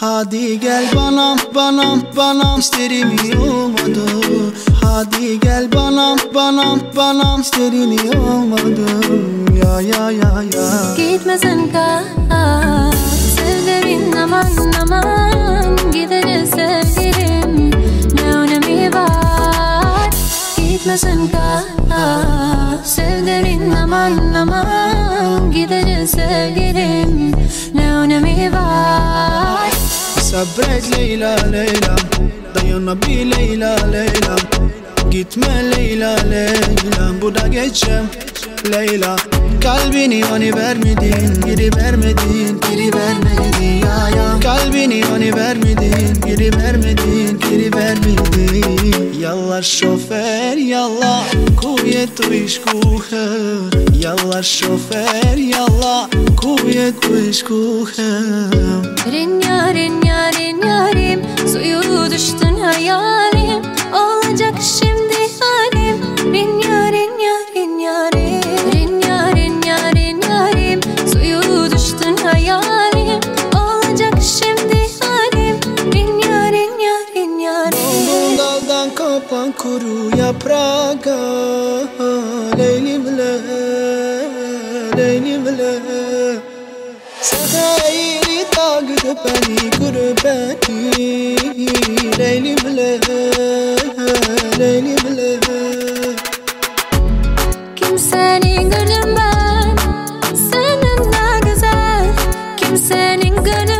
Hadi gel bana bana bana isterim olmadı. Hadi gel bana bana bana isterim olmadı. Ya ya ya ya. Gitmesin kal. Sevdirin aman aman. Gideriz sevgilim. Ne önemi var? Gitmesin kal. Sevdirin aman aman. Gideriz sevgilim. Ne önemi var Sabret Leyla Leyla. Dayanabil Leyla Leyla. Gitme Leyla Leyla. Bu da geçem Leyla. Kalbini bana vermedin Geri vermedin Geri vermedin. Ya ya. Kalbini bana vermedin Geri vermedin Geri vermedin. Yallah şoför yallah Kuvvet u şoför yallah Kuvvet u ishku her Rin yarin yarin yarim Suyu düştün hayalim kuru yaprağa Leylimle, leylimle Seheri da gürbeni, gürbeni Leylimle, leylimle Kimseni görmem, senin ne güzel. Kimsenin gönlü